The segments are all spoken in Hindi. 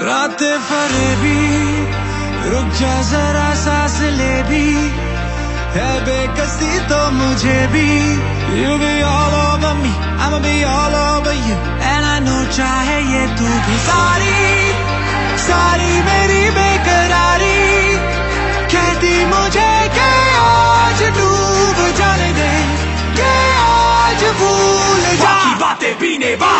रात फरेबी रुक जा जरा सांस ले भी। है बेकसी तो मुझे भी। You be all over me, I'ma be all over you. And I know चाहे ये तू भी। सारी सारी मेरी बेकरारी। कहती मुझे के आज डूब जाने दे। के आज भूल जा। बातें पीने बाद।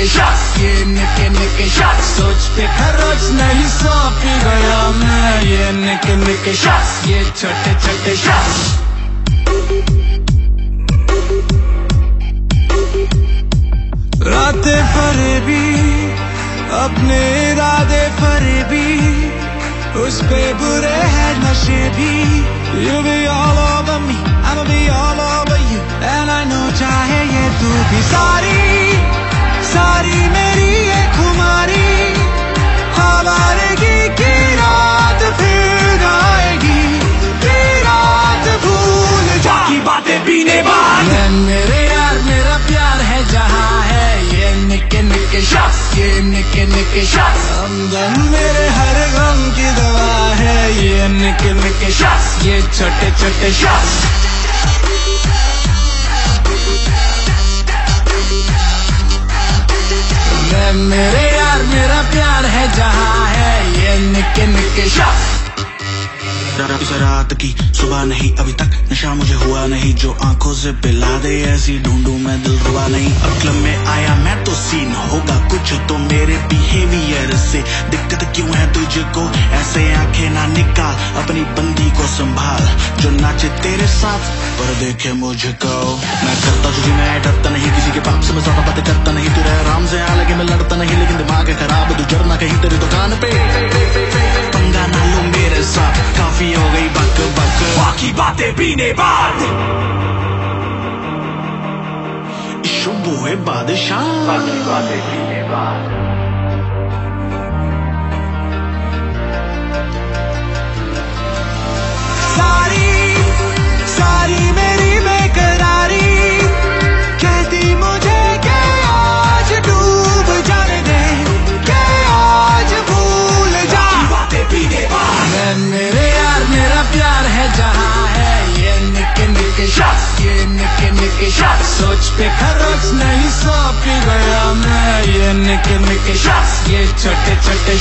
निके शख्स ये निके निके शख्स सोच पे खरोच नहीं सौ पी गया मैं। ये निके निके शख्स ये छोटे छोटे शख्स रात पर भी अपने इरादे पर भी उस पे बुरे हैं नशे भी। You be all over me I'ma be all over you And I know चाहे ये तू भी सारी। सारी मेरी ये खुमारी। आवारगी की रात फिर आएगी। की रात भूल जा बातें पीने बाद। मेरे यार मेरा प्यार है जहाँ है ये निके निके शख्स ये निके निके शख्स हमदम मेरे हर गम की दवा है ये निके निके शख्स ये छोटे छोटे शख्स रात से रात की सुबह नहीं, अभी तक नशा मुझे हुआ नहीं। जो आँखों से पिला दे, ऐसी ढूंढू मैं दिल रुआ नहीं। अब क्लब में आया मैं तो सीन होगा कुछ तो मेरे बिहेवियर से। दिक्कत क्यों है तुझको? ऐसे आँखें ना निकाल, अपनी बंदी को संभाल। जो नाचे तेरे साथ, पर देखे मुझको। मैं करता तुझे, मैं डरता नहीं, किसी के पाप से मैं ज़्यादा बातें करता नहीं। तू रह आराम से आ लगे मैं लड़ता नहीं, लेकिन दिमाग खराब। तू जरना कहीं, तेरी दुकान पीने बाद। शुभ है बादशाह पीने बाद। निके निके शख्स सोच पे खरोच नहीं सौ पी गया मैं ये निके निके शख्स ये छोटे छोटे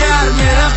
यार, मेरा